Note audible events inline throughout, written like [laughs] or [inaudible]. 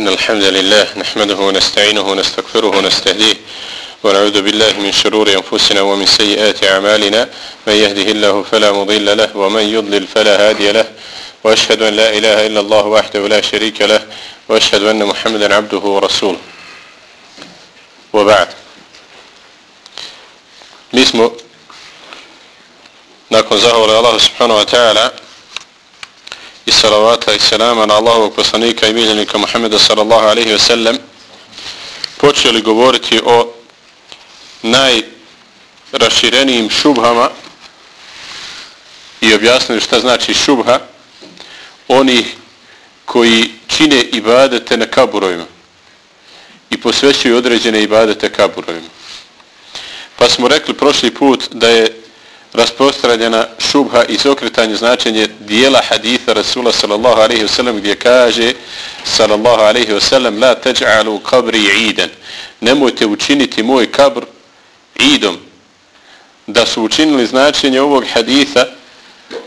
إن الحمد لله نحمده ونستعينه ونستغفره ونستهديه ونعوذ بالله من شرور أنفسنا ومن سيئات أعمالنا. من يهده الله فلا مضل له ومن يضلل فلا هادي له. وأشهد أن لا إله إلا الله وحده لا شريك له. وأشهد أن محمدا عبده ورسوله. وبعد. Mi smo Allahu subhanahu wa ta'ala i salavata i salama na Allahovog poslanika i miljenika Muhammeda sallallahu alaihi ve sellem počeli govoriti o najraširenijim šubhama i objasnili šta znači šubha onih koji čine ibadete na kaburovima i posvećuju određene ibadete kaburovima. Pa smo rekli prošli put da je rasprostranjena šubha i okretanje značenje dijela haditha Rasula sallallahu alaihi wasallam gdje kaže sallallahu alaihi wasallam la teđ'alu kabri iden nemojte učiniti moj kabr idom. Da su učinili značenje ovog haditha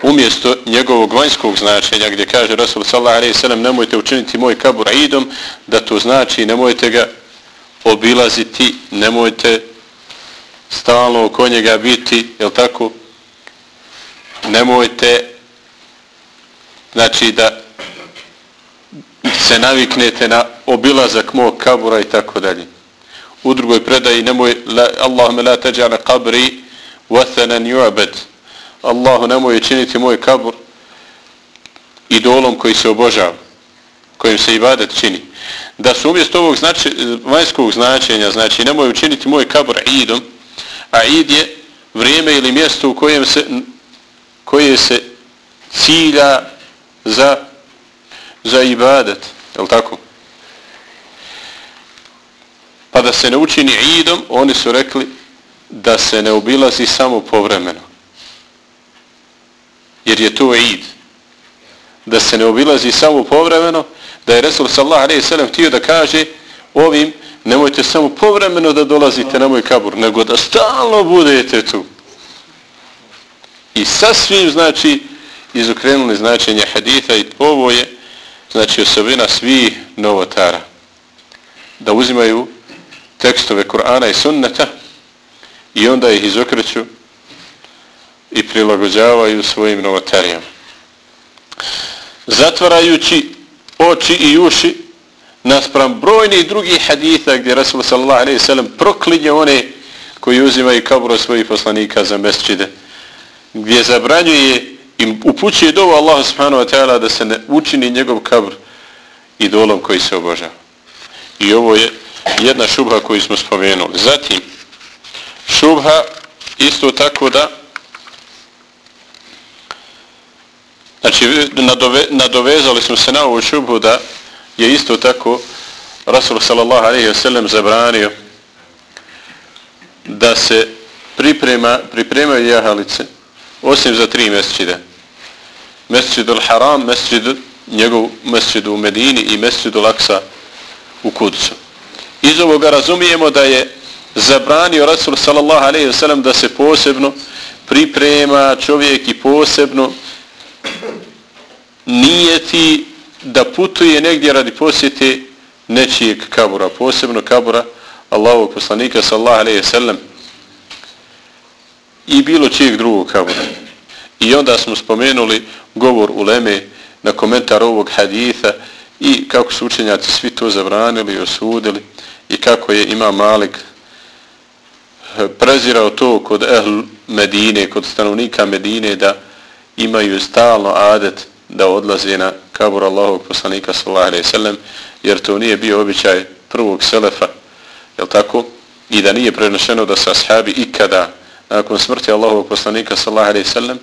umjesto njegovog vanjskog značenja gdje kaže Rasul sallallahu alaihi wasallam nemojte učiniti moj kabr idom. Da to znači nemojte ga obilaziti nemojte stalno oko njega biti, jel tako? Nemojte, znači da se naviknete na obilazak mog kabura i tako dalje. U drugoj predaji nemoj, la, Allahume la teđana kabri vathanan ju'abed. Allahu nemoj činiti moj kabur idolom koji se obožava, kojim se ibadet čini. Da su umjesto ovog znači, vanjskog značenja, znači nemoj učiniti moj kabur idom, a id je vrijeme ili mjesto u kojem se koje se cilja za za ibadet, je li tako? Pa da se ne učini idom, oni su rekli da se ne obilazi samo povremeno. Jer je to id. Da se ne obilazi samo povremeno, da je Resul sallallahu alejhi ve sellem htio da kaže ovim nemojte samo povremeno da dolazite na moj kabur, nego da stalno budete tu. I sasvim, znači, izokrenuli značenje haditha i ovo je, znači, osobina svih novotara. Da uzimaju tekstove Kur'ana i sunneta i onda ih izokreću i prilagođavaju svojim novotarijama. Zatvarajući oči i uši naspram brojnih drugih haditha gdje Rasul sallallahu alaihi sallam proklinje one koji uzimaju kaburo svojih poslanika za mesčide gdje zabranjuje i upućuje dovo Allah subhanahu wa ta'ala da se ne učini njegov kabr idolom koji se obožava. I ovo je jedna šubha koju smo spomenuli. Zatim, šubha isto tako da znači nadove, nadovezali smo se na ovu šubhu da je isto tako Rasul sallallahu alaihi wa sallam zabranio da se priprema, pripremaju jahalice osim za tri mesčide. Mesčidul Haram, mesčid, njegov mesčid u Medini i mesčidul Aksa u Kudcu. Iz ovoga razumijemo da je zabranio Rasul sallallahu alaihi wa sallam da se posebno priprema čovjek i posebno nijeti da putuje negdje radi posjete nečijeg kabura, posebno kabura Allahovog poslanika sallallahu alejhi ve sellem i bilo čijeg drugog kabura. I onda smo spomenuli govor uleme na komentar ovog haditha i kako su učenjaci svi to zabranili i osudili i kako je ima Malik eh, prezirao to kod ehl Medine, kod stanovnika Medine da imaju stalno adet da odlaze na kabur Allahovog poslanika sallallahu alejhi ve sellem jer to nije bio običaj prvog selefa je tako? I da nije prenošeno da se ashabi ikada nakon smrti Allahovog poslanika sallallahu alejhi ve sellem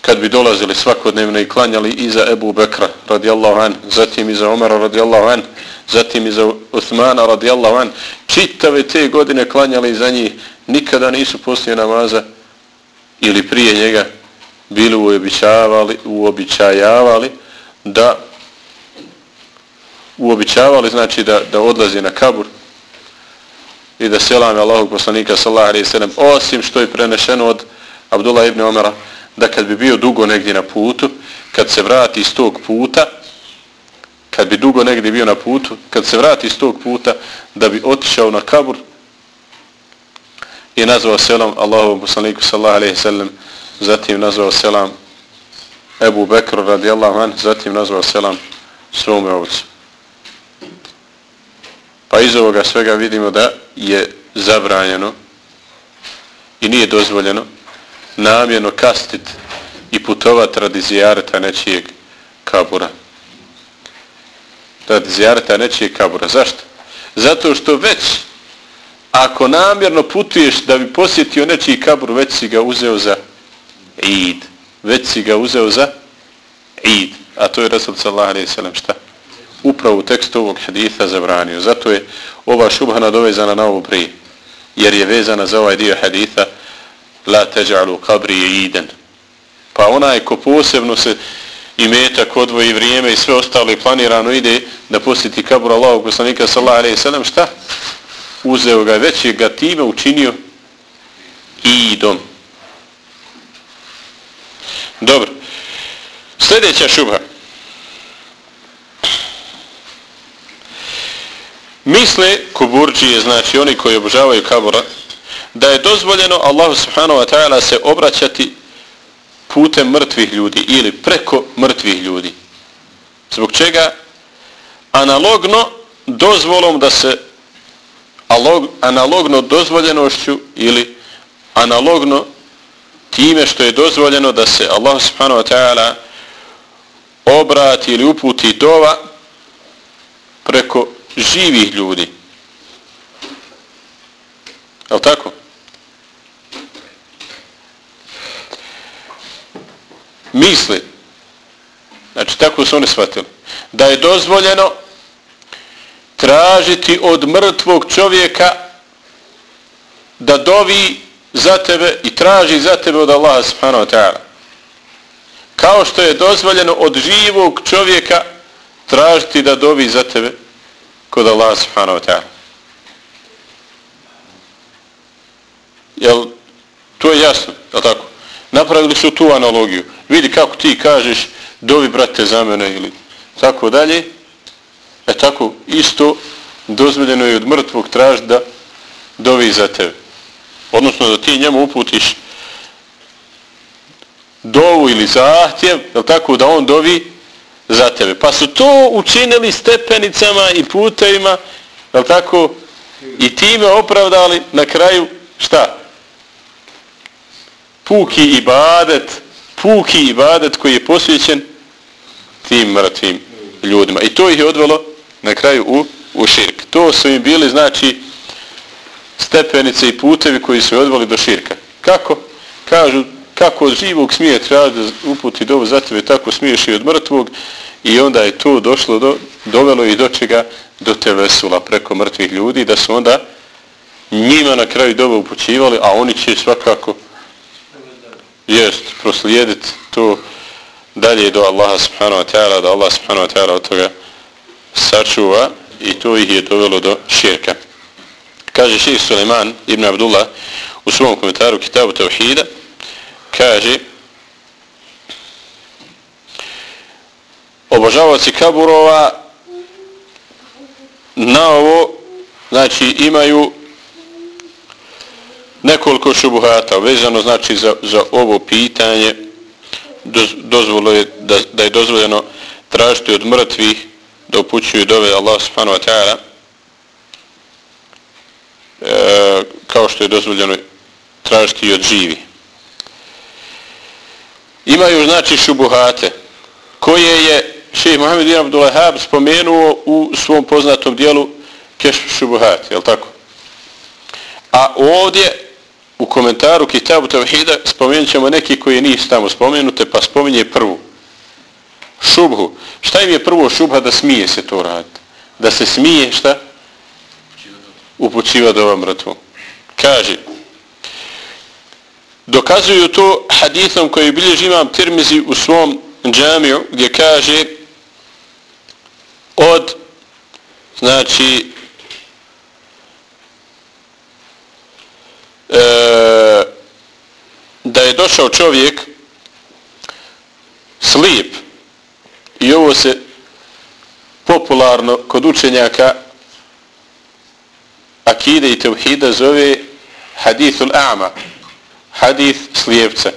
kad bi dolazili svakodnevno i klanjali iza Ebu Bekra radijallahu an, zatim iza Omara radijallahu an, zatim iza Uthmana radijallahu an, čitave te godine klanjali za njih, nikada nisu poslije namaza ili prije njega bili uobičavali, uobičajavali da uobičavali znači da, da odlazi na kabur i da selame Allahog poslanika sallahu alaihi sallam osim što je prenešeno od Abdullah ibn Omara da kad bi bio dugo negdje na putu kad se vrati iz tog puta kad bi dugo negdje bio na putu, kad se vrati iz tog puta, da bi otišao na kabur i nazvao selam Allahovom poslaniku sallahu alaihi sallam, zatim nazvao selam Ebu Bekru radijallahu an, zatim nazvao selam svome ovcu. Pa iz ovoga svega vidimo da je zabranjeno i nije dozvoljeno namjerno kastit i putovat radi zijareta nečijeg kabura. Radi zijareta nečijeg kabura. Zašto? Zato što već ako namjerno putuješ da bi posjetio nečiji kabur, već si ga uzeo za id. Već si ga uzeo za id. A to je Rasul sallallahu alaihi sallam šta? Upravo u tekstu ovog haditha zabranio. Zato je ova šubha nadovezana na ovo prije. Jer je vezana za ovaj dio haditha la teđalu kabri iden. Pa onaj ko posebno se i metak odvoji vrijeme i sve ostalo i planirano ide da posjeti kabur Allahog poslanika sallallahu alaihi sallam šta? uzeo ga već je ga time učinio idom. Dobro. Sljedeća šubha. Misle kuburđije, znači oni koji obožavaju kabura, da je dozvoljeno Allahu subhanahu wa ta'ala se obraćati putem mrtvih ljudi ili preko mrtvih ljudi. Zbog čega? Analogno dozvolom da se analogno dozvoljenošću ili analogno time što je dozvoljeno da se Allah subhanahu wa ta'ala obrati ili uputi dova preko živih ljudi. Je tako? Misli, znači tako su oni shvatili, da je dozvoljeno tražiti od mrtvog čovjeka da dovi za tebe i traži za tebe od Allaha subhanahu wa ta'ala. Kao što je dozvoljeno od živog čovjeka tražiti da dovi za tebe kod Allaha subhanahu wa ta'ala. Jel, to je jasno, jel tako? Napravili su tu analogiju. Vidi kako ti kažeš dovi brate za mene ili tako dalje. E tako, isto dozvoljeno je od mrtvog tražiti da dovi za tebe. Odnosno da ti njemu uputiš dovu ili zahtjev, je tako, da on dovi za tebe. Pa su to učinili stepenicama i putevima, je tako, i time opravdali na kraju šta? Puki ibadet, puki ibadet koji je posvećen tim mrtvim ljudima. I to ih je odvelo na kraju u, u širk. To su im bili, znači, stepenice i putevi koji su odvali do širka. Kako? Kažu, kako od živog smije treba uputi dovu za tebe, tako smiješ i od mrtvog i onda je to došlo do, dovelo i do čega do te vesula preko mrtvih ljudi, da su onda njima na kraju doba upućivali, a oni će svakako jest, proslijediti to dalje do Allaha subhanahu wa ta'ala, da Allah subhanahu wa ta'ala od toga sačuva i to ih je dovelo do širka. Kaže šir Suleiman ibn Abdullah u svom komentaru Kitabu Tauhida, kaže obožavaci kaburova na ovo znači imaju nekoliko šubuhata. Vezano znači za, za ovo pitanje dozvolo je da, da je dozvoljeno tražiti od mrtvih da upućuju dove Allah subhanahu wa ta'ala e, kao što je dozvoljeno tražiti i od živi. Imaju znači šubuhate koje je šeht Mohamed ibn Abdullahab spomenuo u svom poznatom dijelu Keš šubuhat, je tako? A ovdje u komentaru Kitabu Tavhida spomenut ćemo neki koji nisu tamo spomenute, pa spominje prvu šubhu. Šta im je prvo šubha da smije se to raditi? Da se smije šta? Upućiva do ovom mrtvu. Kaže, dokazuju to hadithom koji bilježi imam Tirmizi u svom džamiju, gdje kaže od znači e, da je došao čovjek slijep I ovo se popularno kod učenjaka akide i tevhida zove hadithul a'ma hadith slijepca.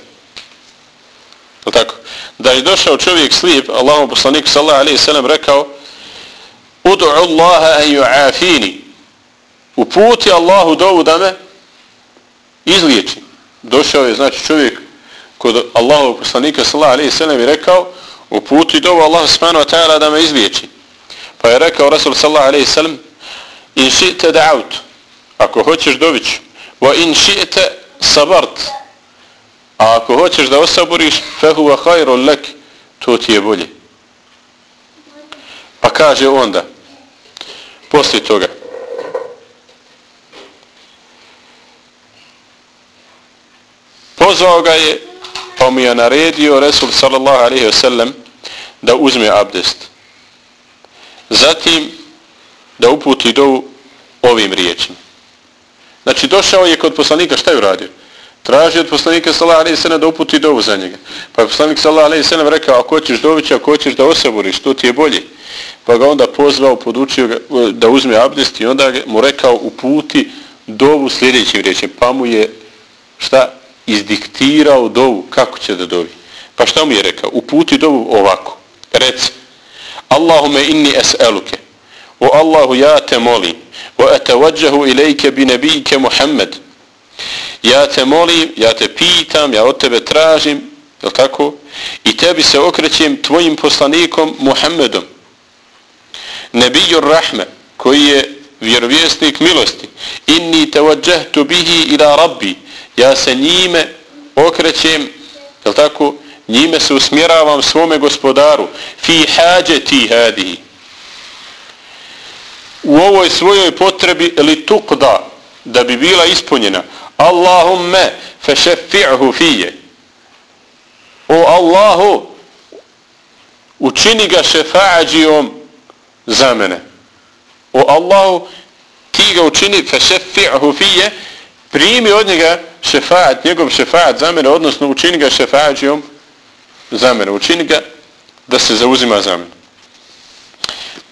Je tako? da je došao čovjek slijep Allahom poslanik sallallahu alaihi sallam rekao udu'u Allaha an ju'afini uputi Allahu dovu da me izliječi. Došao je znači čovjek kod Allahov poslanika sallallahu alaihi sallam i rekao uputi dovu Allahu subhanahu wa ta'ala da me izliječi. Pa je rekao Rasul sallallahu alaihi sallam in ši'te da'autu ako hoćeš dović wa in ši'te sabart a ako hoćeš da osaboriš fehuva khairul lek to ti je bolje. Pa kaže onda poslije toga pozvao ga je pa mu je naredio Resul sallallahu alaihi wa sallam da uzme abdest. Zatim da uputi do ovim riječima znači došao je kod poslanika šta je uradio traži od poslanika sallallahu alejhi ve sellem da uputi dovu za njega. Pa je poslanik sallallahu alejhi ve sellem rekao: "Ako hoćeš dovići, ako hoćeš da osaboriš, to ti je bolje." Pa ga onda pozvao, podučio ga e, da uzme abdest i onda mu rekao uputi dovu sljedećim riječima. Pa mu je šta izdiktirao dovu kako će da dovi. Pa šta mu je rekao? Uputi dovu ovako. Reci: "Allahume inni es'aluke wa Allahu ja te molim wa atawajjahu ilayka bi nabiyika Muhammad" ja te molim, ja te pitam, ja od tebe tražim, je tako? I tebi se okrećem tvojim poslanikom Muhammedom. Nebijur Rahme, koji je vjerovjesnik milosti. Inni te bihi ila rabbi. Ja se njime okrećem, je tako? Njime se usmjeravam svome gospodaru. Fi hađe hadihi. U ovoj svojoj potrebi li tuqda da bi bila ispunjena. Allahumme fešefi'hu fije. O Allahu, učini ga šefađijom za mene. O Allahu, ti ga učini fešefi'hu fije, primi od njega šefa'at, njegov šefa'at za mene, odnosno učini ga šefađijom za mene. Učini ga da se zauzima za mene.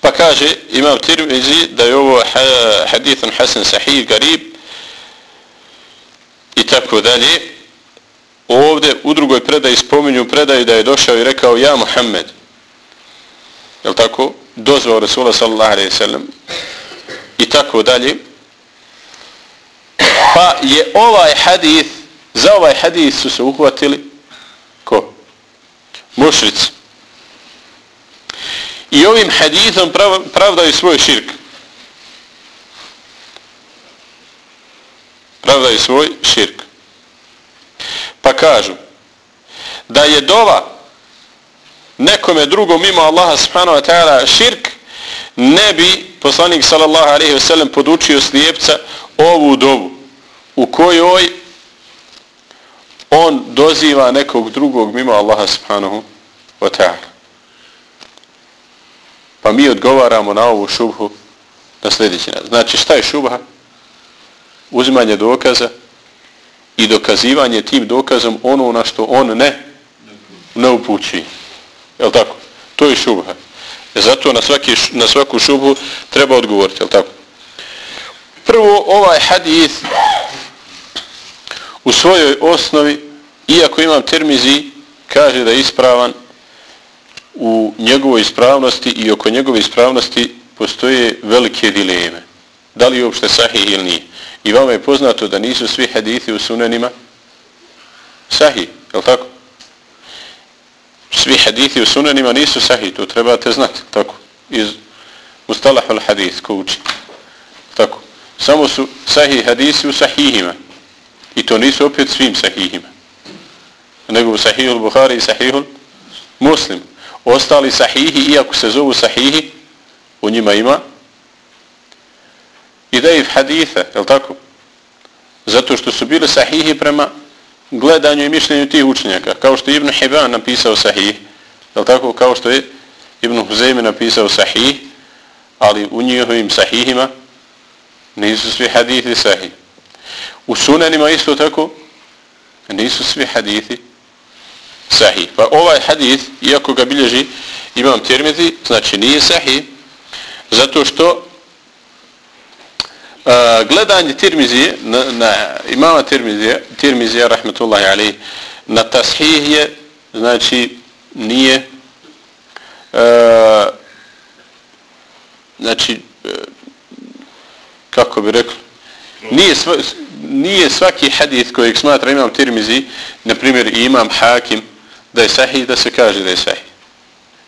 Pa kaže imam Tirmizi da je ovo eh, hadithan Hasan Sahih Garib i tako dalje. Ovdje u drugoj predaji spominju predaju da je došao i rekao ja Muhammed. Je tako? Dozvao Rasula sallallahu alaihi sallam. I tako dalje. Pa je ovaj hadith, za ovaj hadith su se uhvatili ko? Mušrici. I ovim hadithom prav, pravdaju svoj širk. pravdaju svoj širk. Pa kažu da je dova nekome drugom mimo Allaha subhanahu wa ta'ala širk, ne bi poslanik sallallahu alaihi wa sallam podučio slijepca ovu dovu u kojoj on doziva nekog drugog mimo Allaha subhanahu wa ta'ala. Pa mi odgovaramo na ovu šubhu na sljedeći način. Znači šta je šubha? uzimanje dokaza i dokazivanje tim dokazom ono na što on ne ne upući. Je tako? To je šubha. E zato na, svaki, na svaku šubhu treba odgovoriti. Je tako? Prvo, ovaj hadith u svojoj osnovi, iako imam termizi, kaže da je ispravan u njegovoj ispravnosti i oko njegove ispravnosti postoje velike dileme. Da li je uopšte sahih ili nije. I vama je poznato da nisu svi hadithi u sunanima sahih, je tako? Svi hadithi u sunanima nisu sahih, to trebate znati, tako? Iz mustalah al hadith ko uči. Tako. Samo su sahih hadisi u sahihima. I to nisu opet svim sahihima. Nego u sahihul Buhari i sahihul Muslim. Ostali sahihi, iako se zovu sahihi, u njima ima i daif haditha, je li tako? Zato što su bili sahihi prema gledanju i mišljenju tih učenjaka. Kao što je Ibn Hibban napisao sahih, je tako? Kao što je Ibn Huzeymi napisao sahih, ali u njihovim sahihima nisu svi hadithi sahih. U sunanima isto tako nisu svi hadithi sahih. Pa ovaj hadith, iako ga bilježi imam Tirmizi, znači nije sahih, Zato što uh, gledanje Tirmizije, na, na imama Tirmizije, tirmizi, rahmetullahi alaih, na tashih je, znači, nije uh, znači uh, kako bi rekli nije, sva, nije svaki hadith kojeg smatra imam Tirmizi na primjer imam Hakim da je sahih da se kaže da je sahih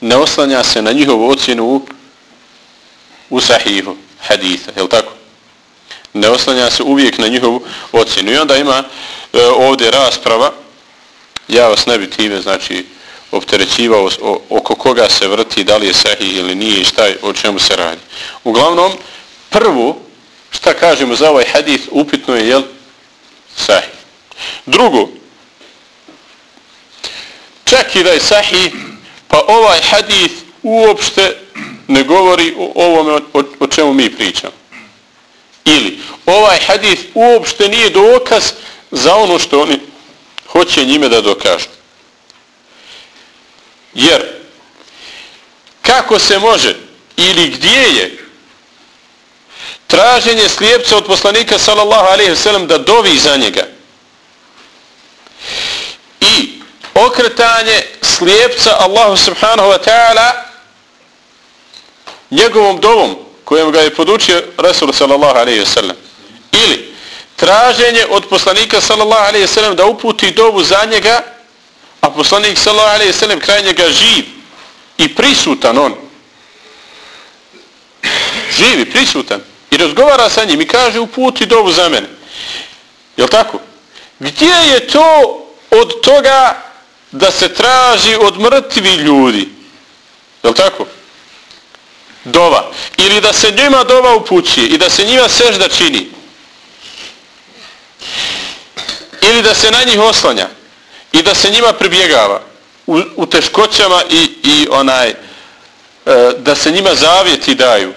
ne oslanja se na njihovu ocjenu u, u sahihu haditha, je tako? Ne oslanja se uvijek na njihovu ocjenu. I onda ima e, ovdje rasprava, ja vas ne bi time, znači, opterećivao o, oko koga se vrti, da li je sahih ili nije i šta je, o čemu se radi. Uglavnom, prvo, šta kažemo za ovaj hadith, upitno je, jel, sahih. Drugo, čak i da je sahih, pa ovaj hadith uopšte ne govori o ovome o, o čemu mi pričamo. Ili ovaj hadith uopšte nije dokaz za ono što oni hoće njime da dokažu. Jer kako se može ili gdje je traženje slijepca od poslanika sallallahu alaihi wasallam da dovi za njega i okretanje slijepca Allahu subhanahu wa ta'ala njegovom dovom kojem ga je podučio Rasul sallallahu alaihi wasallam ili traženje od poslanika sallallahu alaihi wasallam da uputi dovu za njega a poslanik sallallahu alaihi wasallam kraj njega živ i prisutan on. Živi, prisutan. I razgovara sa njim i kaže uputi dovu za mene. Je tako? gdje je to od toga da se traži od mrtvi ljudi. Je tako? Dova. Ili da se njima dova upućuje i da se njima sežda čini. Ili da se na njih oslanja i da se njima pribjegava u, u teškoćama i, i onaj e, da se njima zavjeti daju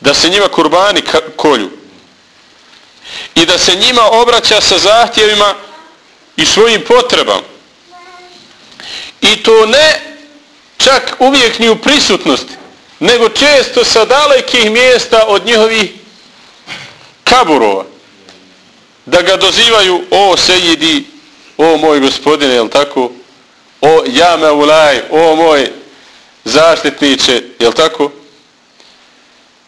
da se njima kurbani kolju i da se njima obraća sa zahtjevima i svojim potrebama I to ne čak uvijek ni u prisutnosti, nego često sa dalekih mjesta od njihovih kaburova. Da ga dozivaju, o sejidi, o moj gospodine, jel tako? O jame ulaj, o moj zaštitniče, jel tako?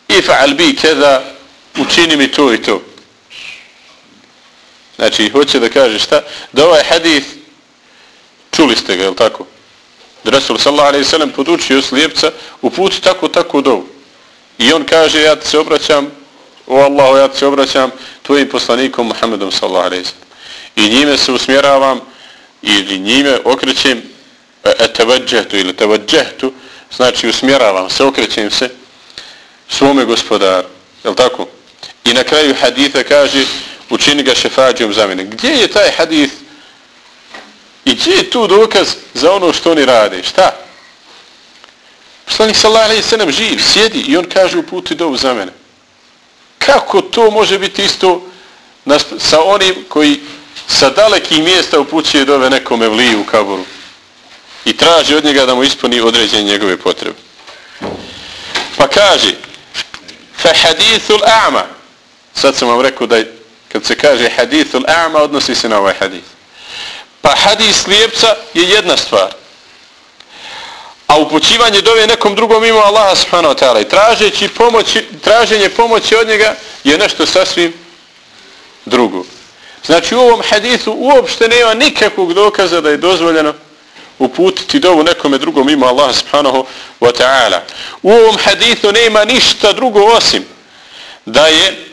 I fa'al bi keda, učini mi to i to. Znači, hoće da kaže šta? Da ovaj hadith Čuli ste ga, je li tako? Rasul sallallahu alaihi sallam podučio slijepca u putu tako, tako dovu. I on kaže, ja se obraćam, o Allahu, ja se obraćam tvojim poslanikom Muhammedom sallallahu alaihi sallam. I njime se usmjeravam ili njime okrećem e, etavadžehtu ili tavadžehtu, znači usmjeravam se, okrećem se svome gospodaru. Je li tako? I na kraju haditha kaže, učini ga šefađom za mene. Gdje je taj hadith I gdje je tu dokaz za ono što oni rade? Šta? Poslanik sallallahu alaihi sallam živ, sjedi i on kaže u putu dovu za mene. Kako to može biti isto sa onim koji sa dalekih mjesta upućuje dove nekome vliju u kaboru i traži od njega da mu ispuni određenje njegove potrebe. Pa kaže fa hadithul a'ma sad sam vam rekao da kad se kaže hadithul a'ma odnosi se na ovaj hadith. Pa hadis lijepca je jedna stvar. A upućivanje dove nekom drugom ima Allaha subhanahu wa ta'ala i tražeći pomoći, traženje pomoći od njega je nešto sasvim drugo. Znači u ovom hadisu uopšte nema nikakvog dokaza da je dozvoljeno uputiti dovu nekome drugom ima Allaha subhanahu wa ta'ala. U ovom hadisu nema ništa drugo osim da je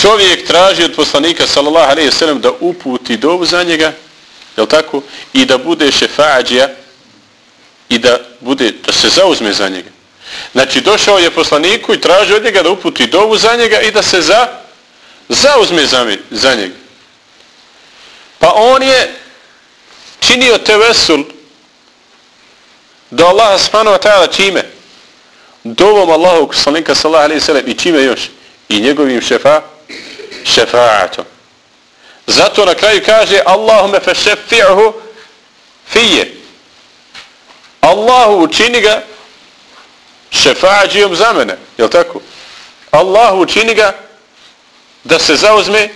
čovjek traži od poslanika sallallahu alejhi ve sellem da uputi dovu za njega, je tako? I da bude šefađija i da bude da se zauzme za njega. Znači došao je poslaniku i traži od njega da uputi dovu za njega i da se za zauzme za, za njega. Pa on je činio tevesul do Allaha subhanahu wa ta'ala čime? Dovom Allahu poslanika sallallahu alejhi ve sellem i čime još? I njegovim šefa šefa'atom. Zato na kraju kaže Allahume fe šefi'uhu fije. Allahu učini ga šefađijom za mene, jel tako? Allahu učini ga da se zauzme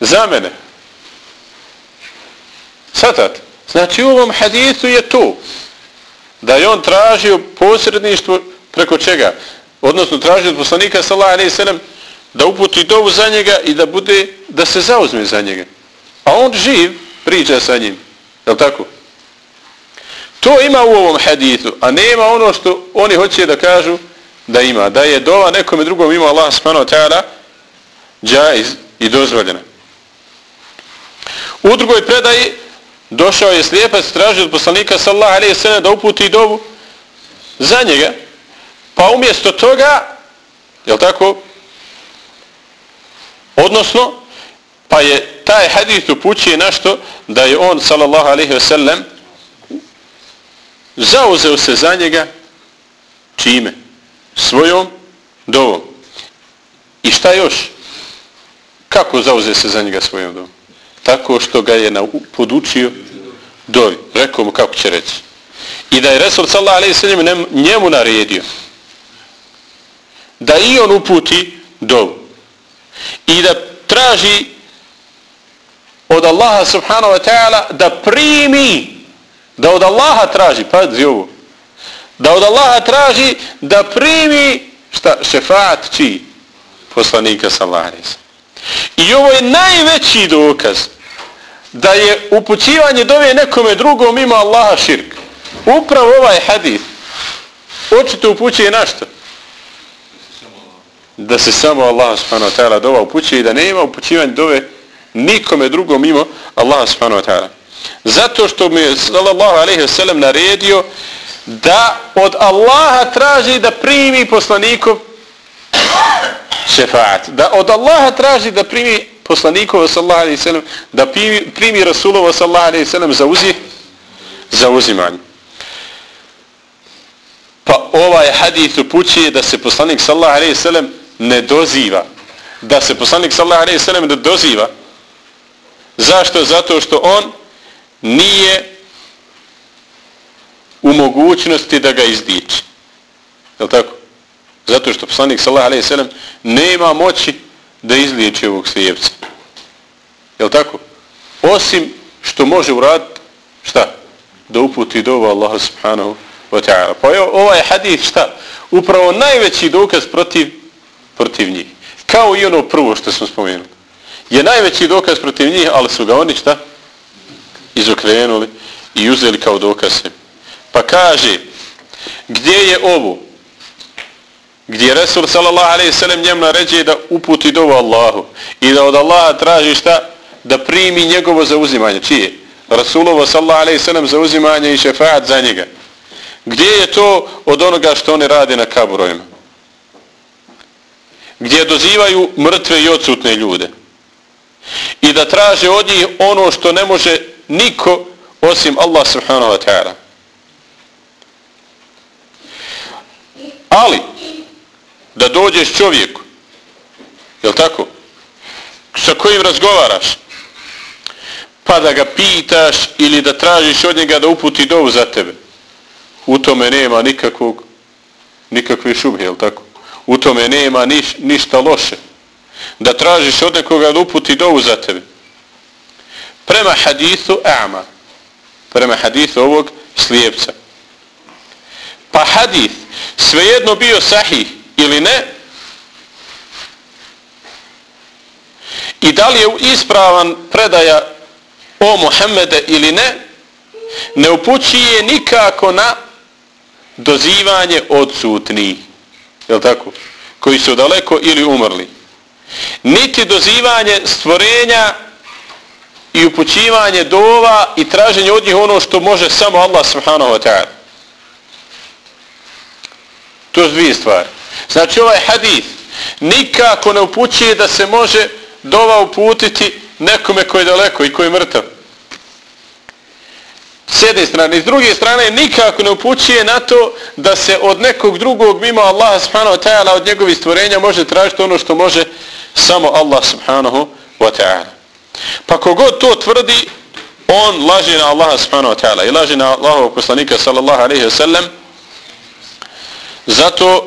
za mene. Satat. Znači u ovom hadithu je to da je on tražio posredništvo preko čega? Odnosno tražio od poslanika sallallahu alaihi sallam da uputi dovu za njega i da bude, da se zauzme za njega. A on živ priča sa njim. Je tako? To ima u ovom hadithu, a nema ono što oni hoće da kažu da ima. Da je dova nekome drugom ima Allah subhanahu ta'ala džaiz i dozvoljena. U drugoj predaji došao je slijepac tražio od poslanika sallallahu alaihi sallam da uputi dovu za njega. Pa umjesto toga, je tako, Odnosno, pa je taj hadith upućuje našto da je on, sallallahu alaihi ve sellem, zauzeo se za njega čime? Svojom dovom. I šta još? Kako zauzeo se za njega svojom dovom? Tako što ga je na, podučio dovi. Rekao mu kako će reći. I da je Resul sallallahu alaihi ve sellem njemu naredio da i on uputi dovu i da traži od Allaha subhanahu wa ta'ala da primi da od Allaha traži pazi ovo da od Allaha traži da primi šta šefaat čiji? Poslanika sallallahu alaihi i ovo je najveći dokaz da je upućivanje dove nekome drugom ima Allaha širk. Upravo ovaj hadith očito upućuje na što? Da se samo Allah subhanahu wa ta'ala dova upućuje i da nema upućivanja dove nikome drugom mimo Allah subhanahu wa ta'ala. Zato što mi je sallallahu alaihi wasallam naredio da od Allaha traži da primi poslanikov šefaat. Da od Allaha traži da primi poslanikov sallallahu alaihi wasallam, da primi, primi Rasulova sallallahu alaihi wasallam za, uzi, za uzimanje. Pa ovaj hadith upućuje da se poslanik sallallahu alaihi wasallam ne doziva da se poslanik sallallahu alejhi ve sellem ne doziva. Zašto? Zato što on nije u mogućnosti da ga izdiči je tako? Zato što poslanik sallallahu alejhi ve sellem nema moći da izliječi ovog slijepca. Je tako? Osim što može uraditi šta? Da uputi dovu Allahu subhanahu wa ta'ala. Pa je ovaj hadis šta? Upravo najveći dokaz protiv protiv njih. Kao i ono prvo što smo spomenuli. Je najveći dokaz protiv njih, ali su ga oni šta? Izokrenuli i uzeli kao dokaze. Pa kaže, gdje je ovo? Gdje Resul sallallahu alaihi sallam njemu naređe da uputi dovu Allahu i da od Allaha traži šta? Da primi njegovo zauzimanje. Čije? Rasulovo sallallahu alaihi sallam zauzimanje i šefaat za njega. Gdje je to od onoga što oni rade na kaburojima? Gdje dozivaju mrtve i odsutne ljude i da traže od njih ono što ne može niko osim Allah subhanahu wa ta'ala. Ali, da dođeš čovjeku, je tako, sa kojim razgovaraš, pa da ga pitaš ili da tražiš od njega da uputi dovu za tebe, u tome nema nikakvog, nikakve šubhe, je tako? U tome nema niš, ništa loše. Da tražiš od nekoga da uputi dovu za tebe. Prema hadithu A'ma. Prema hadithu ovog slijepca. Pa hadith, svejedno bio sahih ili ne, i da li je ispravan predaja o Muhammede ili ne, ne upućuje nikako na dozivanje odsutnih jel tako? Koji su daleko ili umrli. Niti dozivanje stvorenja i upućivanje dova i traženje od njih ono što može samo Allah subhanahu wa ta'ala. To su dvije stvari. Znači ovaj hadith nikako ne upućuje da se može dova uputiti nekome koji je daleko i koji je mrtav s jedne strane. S druge strane nikako ne upućuje na to da se od nekog drugog mimo Allaha subhanahu wa ta'ala od njegovih stvorenja može tražiti ono što može samo Allah subhanahu wa ta'ala. Pa kogod to tvrdi, on laži na Allaha subhanahu wa ta'ala i laži na Allahov poslanika sallallahu alaihi wa sallam Zato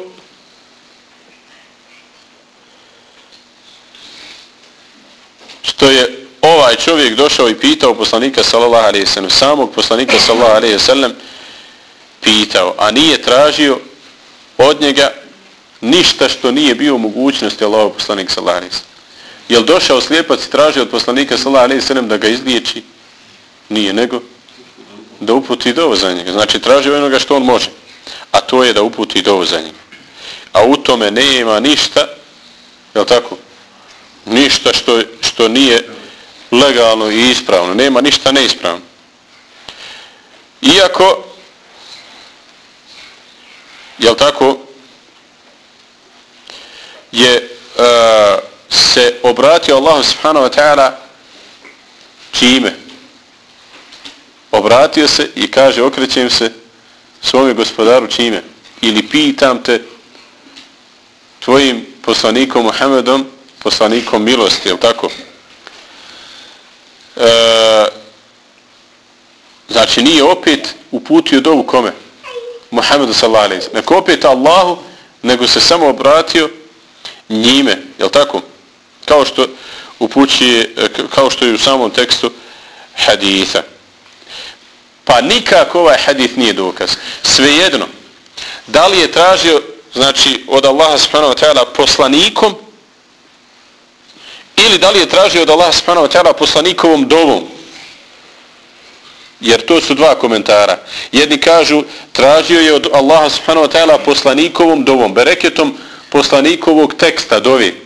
što je ovaj čovjek došao i pitao poslanika sallallahu alejhi ve sellem samog poslanika sallallahu alejhi ve sellem pitao a nije tražio od njega ništa što nije bio u mogućnosti Allahov poslanik sallallahu alejhi ve sellem jel došao slijepac i tražio od poslanika sallallahu alejhi ve sellem da ga izliječi? Nije nego da uputi dovo za njega. Znači tražio onoga što on može a to je da uputi dovo za njega. A u tome nema ništa je tako? Ništa što, što nije legalno i ispravno. Nema ništa neispravno. Iako, jel tako, je uh, se obratio Allah subhanahu wa ta'ala čime? Obratio se i kaže okrećem se svome gospodaru čime? Ili pitam te tvojim poslanikom Muhammedom poslanikom milosti, jel tako? E, znači nije opet uputio dovu kome? Muhammedu sallallahu alaihi Neko opet Allahu, nego se samo obratio njime, jel tako? Kao što upućuje, e, kao što je u samom tekstu haditha. Pa nikako ovaj hadith nije dokaz. Svejedno, da li je tražio, znači, od Allaha subhanahu wa ta'ala poslanikom ili da li je tražio od Allah subhanahu wa ta'ala poslanikovom dovom jer to su dva komentara. Jedni kažu tražio je od Allaha subhanahu wa ta'ala poslanikovom dovom bereketom poslanikovog teksta dovi.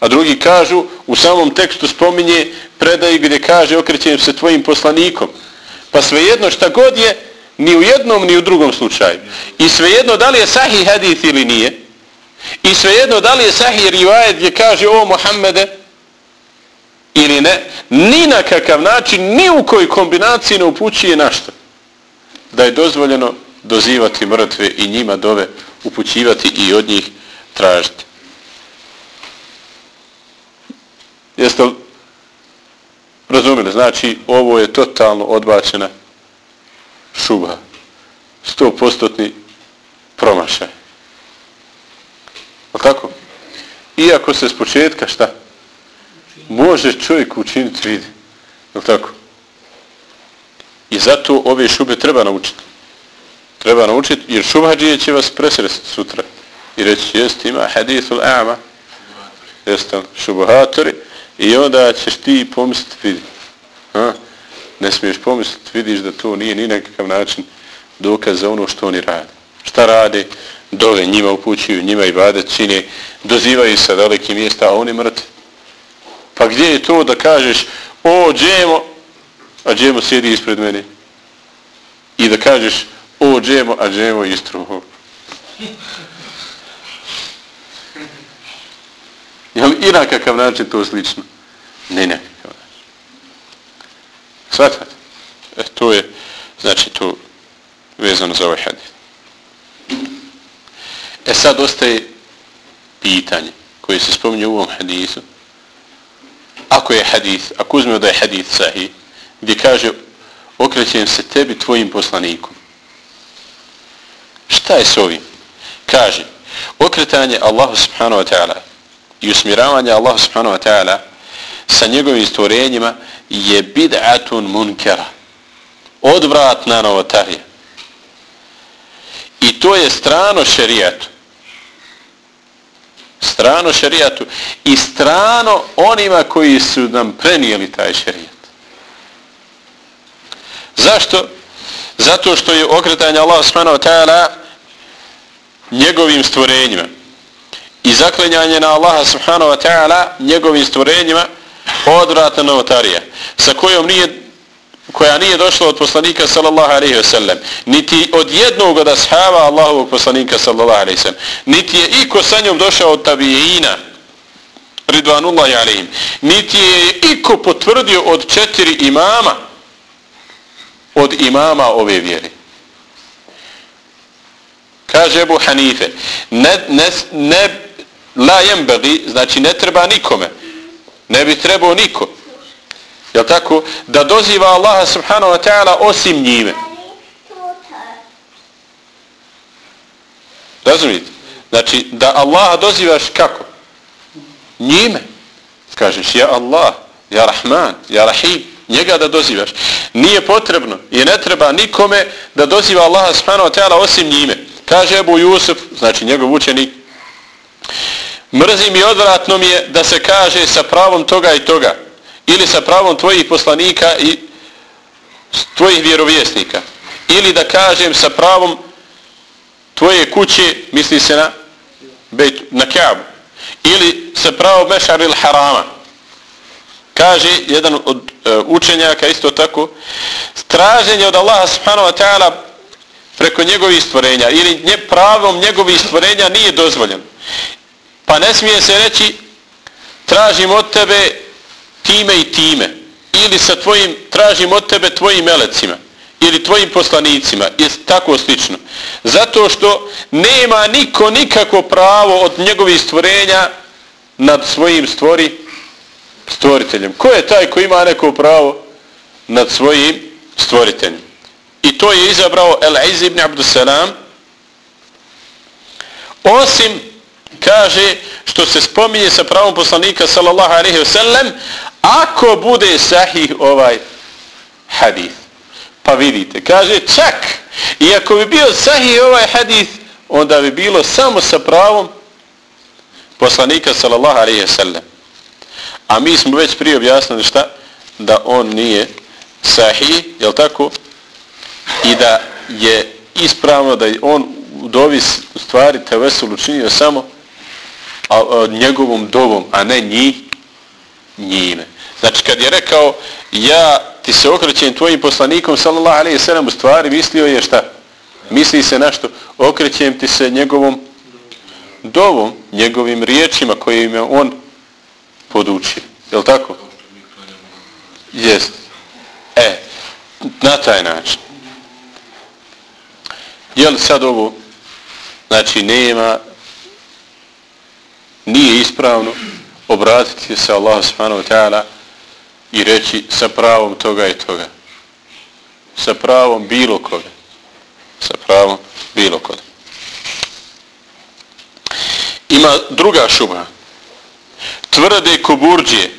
A drugi kažu u samom tekstu spominje predaju gdje kaže okrećem se tvojim poslanikom. Pa svejedno šta god je ni u jednom ni u drugom slučaju. I svejedno da li je sahih hadith ili nije. I svejedno da li je sahih rivajet gdje kaže o Mohamede, ili ne, ni na kakav način, ni u kojoj kombinaciji ne upućuje našto. Da je dozvoljeno dozivati mrtve i njima dove upućivati i od njih tražiti. Jeste li razumili? Znači, ovo je totalno odbačena šuba. Stopostotni promašaj. O kako? Iako se s početka šta? Može čovjek učiniti vidi. Je tako? I zato ove šube treba naučiti. Treba naučiti jer šubhađije će vas presresti sutra. I reći jest ima hadithul a'ma. Jeste šubhatori. I onda ćeš ti pomisliti vidi. Ha? Ne smiješ pomisliti vidiš da to nije ni nekakav način dokaz za ono što oni rade. Šta rade? dove njima upućuju, njima i vade čine, dozivaju sa daleki mjesta, a oni mrtvi. Pa gdje je to da kažeš, o, džemo, a džemo sjedi ispred mene. I da kažeš, o, džemo, a džemo istruho. [laughs] Je li i na kakav način to slično? Ne, ne, kakav način. Svatate? E, to je, znači, to vezano za ovaj hadith. E sad ostaje pitanje koje se spominje u ovom hadisu. Ako je hadis, ako uzmeo da je hadis sahih, gdje kaže okrećem se tebi tvojim poslanikom. Šta je s ovim? Kaže, okretanje Allahu subhanahu wa ta'ala i usmiravanje Allahu subhanahu wa ta'ala sa njegovim stvorenjima je bid'atun munkera. Odvratna novotarija. I to je strano šerijatu strano šerijatu i strano onima koji su nam prenijeli taj šerijat. Zašto? Zato što je okretanje Allah subhanahu wa ta'ala njegovim stvorenjima i zaklenjanje na Allaha subhanahu wa ta'ala njegovim stvorenjima odvratna novotarija sa kojom nije koja nije došla od poslanika sallallahu alejhi ve sellem niti od jednog od ashaba Allahovog poslanika sallallahu alejhi ve sellem niti je iko sa njom došao od tabiina ridvanullahi alaihim, niti je iko potvrdio od četiri imama od imama ove vjere. Kaže Ebu Hanife ne, ne, ne la jembagi znači ne treba nikome ne bi trebao nikome Jel tako? Da doziva Allaha subhanahu wa ta'ala osim njime. Razumite? Znači, da Allaha dozivaš kako? Njime. Kažeš, ja Allah, ja Rahman, ja Rahim. Njega da dozivaš. Nije potrebno i ne treba nikome da doziva Allaha subhanahu wa ta'ala osim njime. Kaže Ebu Jusuf, znači njegov učenik, mrzim i odvratno mi je da se kaže sa pravom toga i toga. Ili sa pravom tvojih poslanika i tvojih vjerovjesnika. Ili da kažem sa pravom tvoje kuće, misli se na Bejt, na Kaabu. Ili sa pravom Mešar il Harama. Kaže jedan od e, učenjaka isto tako, straženje od Allaha subhanahu wa ta'ala preko njegovih stvorenja ili nje, pravom njegovih stvorenja nije dozvoljeno. Pa ne smije se reći tražim od tebe time i time ili sa tvojim, tražim od tebe tvojim melecima ili tvojim poslanicima i tako slično. Zato što nema niko nikako pravo od njegovih stvorenja nad svojim stvori stvoriteljem. Ko je taj ko ima neko pravo nad svojim stvoriteljem? I to je izabrao El-Iz ibn Abdusalam osim kaže što se spominje sa pravom poslanika sallallahu alaihi wa sallam ako bude sahih ovaj hadith. Pa vidite, kaže čak i ako bi bio sahih ovaj hadith onda bi bilo samo sa pravom poslanika sallallahu alaihi ve sallam. A mi smo već prije objasnili šta? Da on nije sahih, je tako? I da je ispravno da je on u dovi stvari te veselu učinio samo a, a, njegovom dovom, a ne njih, njime. Znači kad je rekao ja ti se okrećem tvojim poslanikom sallallahu alaihi sallam u stvari mislio je šta? Misli se na što? Okrećem ti se njegovom dovom, njegovim riječima koje im je on podučio. Je li tako? Jest. E, na taj način. Je li sad ovo, znači nema, nije ispravno obratiti se Allah subhanahu wa ta'ala i reći sa pravom toga i toga. Sa pravom bilo koga. Sa pravom bilo koga. Ima druga šuma. Tvrde kuburđije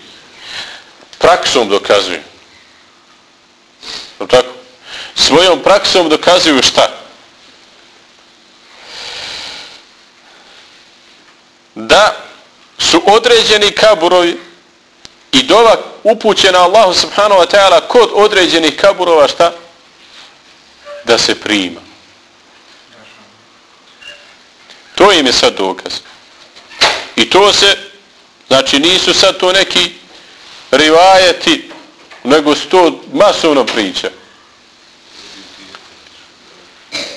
praksom dokazuju. Tako? Svojom praksom dokazuju šta? Da su određeni kaburovi i dova upućena Allahu subhanahu wa ta'ala kod određenih kaburova šta? Da se prima. To im je sad dokaz. I to se, znači nisu sad to neki rivajeti, nego sto masovno priča.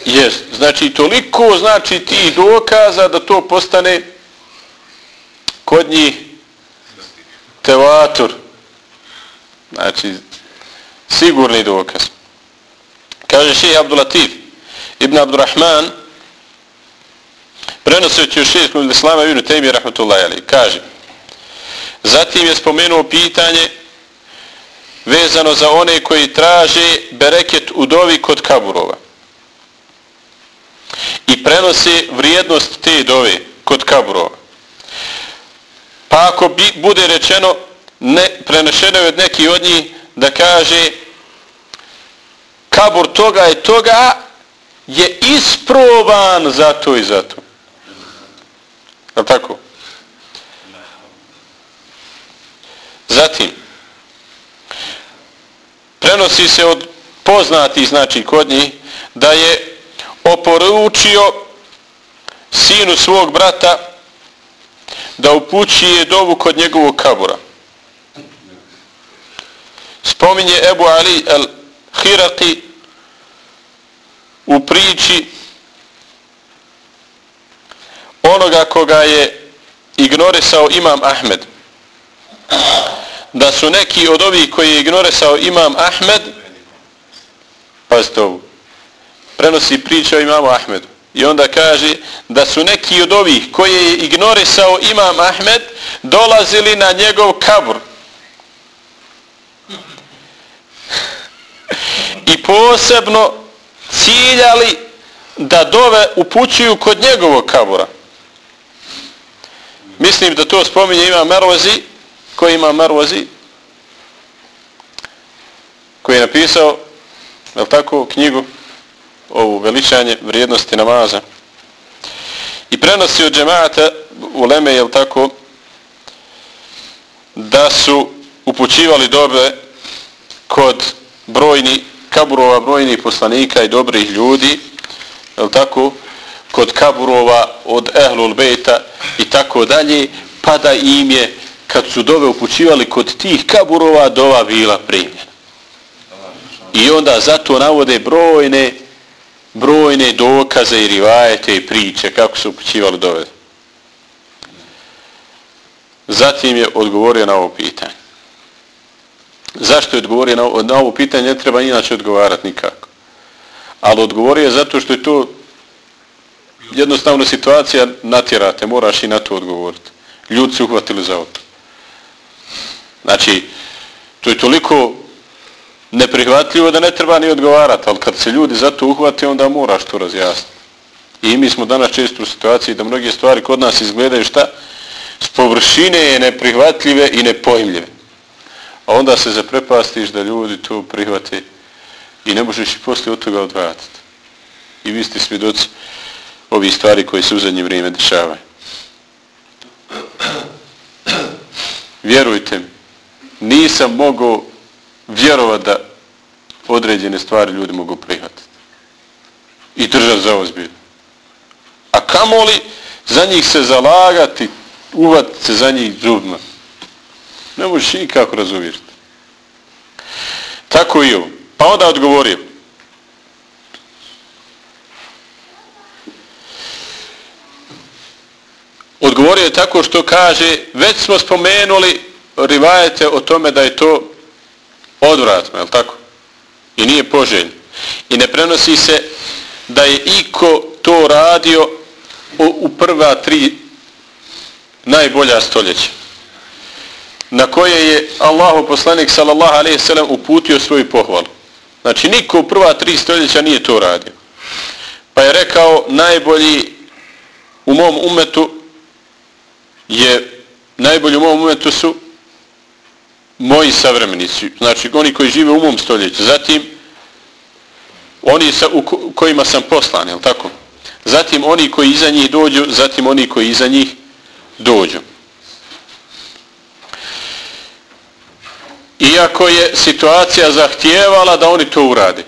Jest, znači toliko znači ti dokaza da to postane kod njih tevatur. Znači, sigurni dokaz. Kaže ših Abdulatif, Ibn Abdurrahman, prenoseći u šestkom islama Ibn Taymi, rahmatullahi ali, kaže, Zatim je spomenuo pitanje vezano za one koji traže bereket u dovi kod kaburova. I prenosi vrijednost te dove kod kaburova. Pa ako bi, bude rečeno, ne, prenešeno je od neki od njih da kaže kabur toga i toga je isproban za to i za to. Je tako? Zatim, prenosi se od poznati, znači kod njih, da je oporučio sinu svog brata da upućuje dovu kod njegovog kabura. Spominje Ebu Ali al-Hirati u priči onoga koga je ignorisao imam Ahmed da su neki od ovih koji je ignorisao imam Ahmed pazite ovu prenosi priča o imamu Ahmedu i onda kaže da su neki od ovih koji je ignorisao imam Ahmed dolazili na njegov kabur. I posebno ciljali da dove upućuju kod njegovog kabura. Mislim da to spominje ima Mervozi, koji ima Mervozi, koji je napisao, je tako, knjigu, ovu veličanje vrijednosti namaza. I prenosi od džemata u Leme, jel tako, da su upućivali dobe kod brojni kaburova brojnih poslanika i dobrih ljudi, jel tako, kod kaburova od Ehlul Bejta i tako dalje, pa da im je, kad su dove upućivali kod tih kaburova, dova bila primljena. I onda zato navode brojne brojne dokaze i rivajete i priče kako su upućivali dove. Zatim je odgovorio na ovo pitanje. Zašto je odgovorio na, na ovo pitanje? Ne treba inače odgovarati nikako. Ali odgovorio je zato što je to jednostavno situacija natjerate, moraš i na to odgovoriti. Ljudi su uhvatili za ovo. Znači, to je toliko neprihvatljivo da ne treba ni odgovarati, ali kad se ljudi za to uhvate, onda moraš to razjasniti. I mi smo danas često u situaciji da mnoge stvari kod nas izgledaju šta? S površine je neprihvatljive i nepojmljive. A onda se zaprepastiš da ljudi to prihvate i ne možeš i poslije od toga odvratiti. I vi ste svjedoci ovih stvari koje se u zadnje vrijeme dešavaju. Vjerujte mi, nisam mogao vjerovat da određene stvari ljudi mogu prihvatiti. I držati za ozbiljno. A kamoli za njih se zalagati, uvatiti se za njih zubno. Ne možeš nikako razuvjeriti. Tako i ovo. Pa onda odgovorio. Odgovorio je tako što kaže, već smo spomenuli rivajete o tome da je to odvratno, je tako? I nije poželjno. I ne prenosi se da je iko to radio u, u prva tri najbolja stoljeća na koje je Allahu poslanik sallallahu alejhi ve sellem uputio svoju pohvalu. Znači niko u prva tri stoljeća nije to radio. Pa je rekao najbolji u mom umetu je najbolji u mom umetu su moji savremenici, znači oni koji žive u mom stoljeću. Zatim oni sa, u kojima sam poslan, je tako? Zatim oni koji iza njih dođu, zatim oni koji iza njih dođu. Iako je situacija zahtijevala da oni to urade.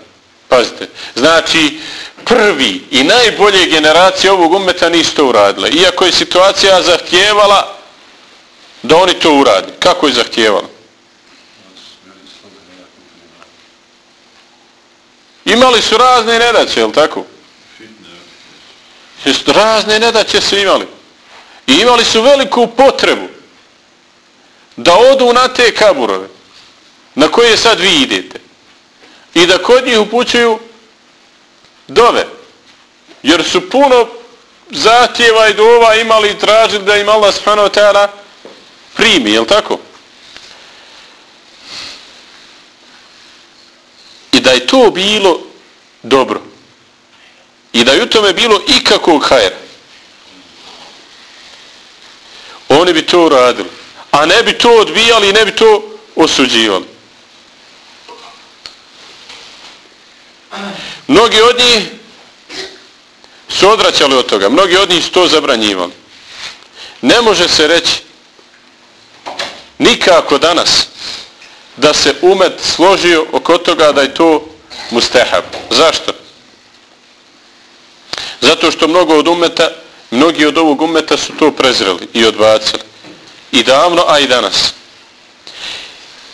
Pazite, znači prvi i najbolje generacije ovog umeta nisu to uradile. Iako je situacija zahtijevala da oni to urade. Kako je zahtijevala? Imali su razne nedaće, je tako? Razne nedaće su imali. I imali su veliku potrebu da odu na te kaburove na koje sad vi idete i da kod njih upućuju dove. Jer su puno zahtjeva i dova imali i tražili da im Allah subhanahu wa ta'ala primi, je tako? Da je to bilo dobro. I da je u tome bilo ikakvog hajera. Oni bi to uradili. A ne bi to odbijali i ne bi to osuđivali. Mnogi od njih su odraćali od toga. Mnogi od njih su to zabranjivali. Ne može se reći nikako danas da se umet složio oko toga da je to mustahab. Zašto? Zato što mnogo od umeta, mnogi od ovog umeta su to prezreli i odbacili. I davno, a i danas.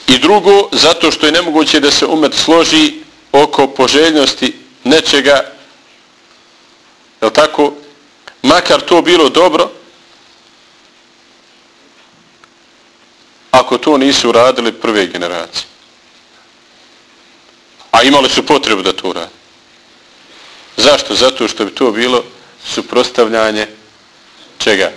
I drugo, zato što je nemoguće da se umet složi oko poželjnosti nečega, je tako, makar to bilo dobro, ako to nisu uradili prve generacije. A imali su potrebu da to uradi. Zašto? Zato što bi to bilo suprostavljanje čega?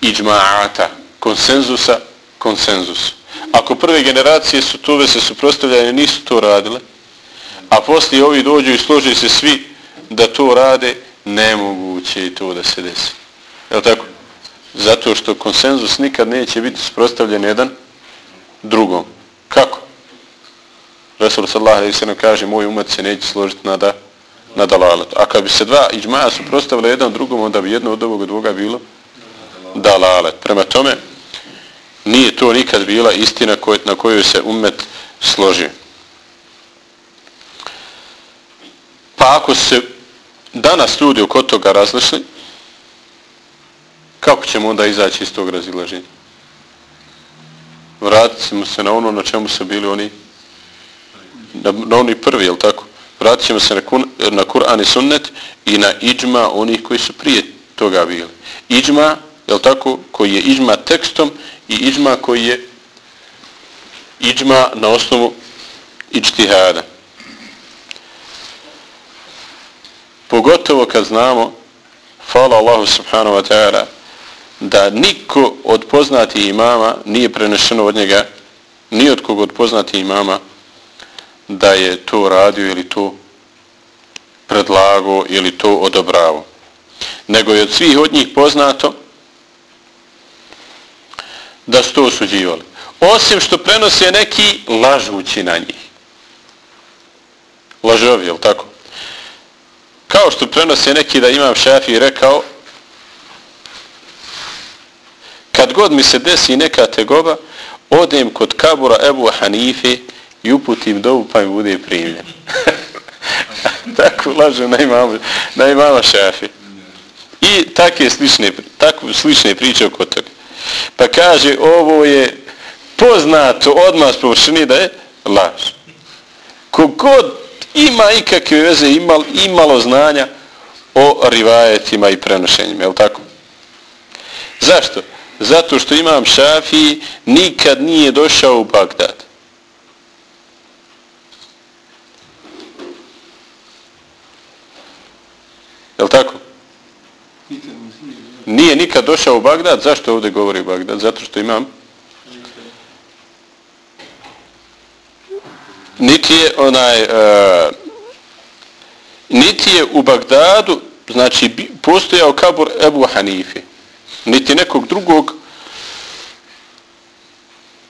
Iđma'ata, konsenzusa, konsenzus. Ako prve generacije su tove se suprostavljanje nisu to radile, a poslije ovi dođu i složi se svi da to rade, nemoguće je to da se desi. Je tako? Zato što konsenzus nikad neće biti sprostavljen jedan drugom. Kako? Rasul sallallahu alejhi ve sellem kaže moj umet se neće složiti na, da, na dalalet. A kad bi se dva iđmaja suprotstavila jedan drugom, onda bi jedno od ovoga dvoga bilo dalalet. Prema tome, nije to nikad bila istina koj, na kojoj se umet složi. Pa ako se danas ljudi oko toga razlišli, kako ćemo onda izaći iz tog razilaženja? Vratit ćemo se na ono na čemu su bili oni na, na oni prvi, jel tako? Vratit ćemo se na, kun, na Kur'an i sunnet i na iđma onih koji su prije toga bili. Iđma, jel tako, koji je iđma tekstom i iđma koji je iđma na osnovu ičtihada. Pogotovo kad znamo, hvala Allahu subhanahu wa ta'ala, da niko od poznati imama nije prenešeno od njega, ni od kog od poznati imama, da je to radio ili to predlago ili to odobravo. Nego je od svih od njih poznato da su to osuđivali. Osim što prenose neki lažući na njih. Lažovi, je tako? Kao što prenose neki da imam šafi rekao kad god mi se desi neka tegoba, odem kod kabura Ebu Hanife i uputim dovu pa mi bude primljen. [laughs] tako lažem na imama, na imama šafi. I takve slične, takve slične priče oko toga. Pa kaže, ovo je poznato odmah s površini da je laž. Kogod ima ikakve veze, imalo, imalo znanja o rivajetima i prenošenjima, je li tako? Zašto? Zato što imam šafi nikad nije došao u Bagdad. Je tako? Nije nikad došao u Bagdad. Zašto ovdje govori Bagdad? Zato što imam niti je onaj uh, niti je u Bagdadu znači postojao kabur Ebu Hanife niti nekog drugog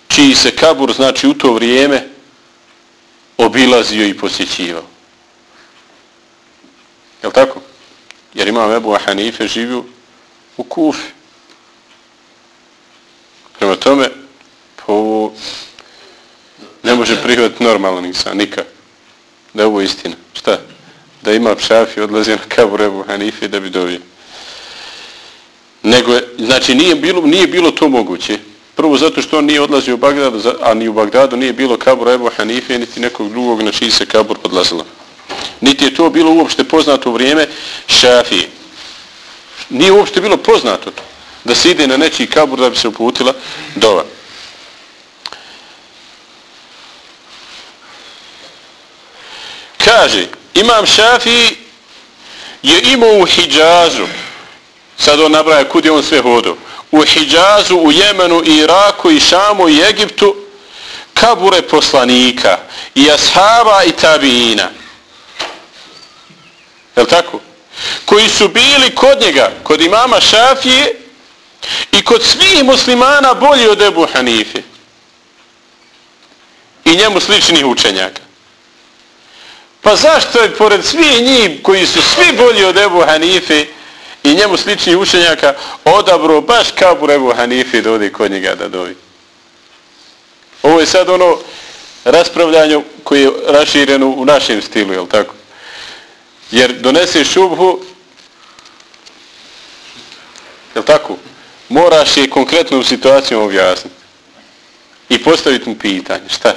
čiji se kabur znači u to vrijeme obilazio i posjećivao je li tako? jer imam Ebu Hanife živio u Kufi. Prema tome, po ne može prihvatiti normalno insan, nikad. Da je ovo istina. Šta? Da ima šafi odlazi na kabur Ebu Hanife da bi dovio. Nego je, znači nije bilo, nije bilo to moguće. Prvo zato što on nije odlazio u Bagdadu, a ni u Bagdadu nije bilo kabura Ebu Hanife, niti nekog drugog na čiji se kabur odlazilo niti je to bilo uopšte poznato u vrijeme šafije. Nije uopšte bilo poznato to, da se ide na nečiji kabur da bi se uputila dova. Kaže, imam šafiji je imao u Hidžazu, sad on nabraja kud je on sve hodo u Hidžazu, u Jemenu, i Iraku, i Šamu, i Egiptu, kabure poslanika, i ashaba, i tabijina. Je tako? Koji su bili kod njega, kod imama Šafije i kod svih muslimana bolji od Ebu Hanife. I njemu sličnih učenjaka. Pa zašto je pored svih njih koji su svi bolji od Ebu Hanife i njemu sličnih učenjaka odabro baš kabur Ebu Hanife da ode kod njega da dovi? Ovo je sad ono raspravljanje koje je rašireno u našem stilu, je tako? Jer donese šubhu, je tako? Moraš je konkretnom situacijom objasniti. I postaviti mu pitanje. Šta?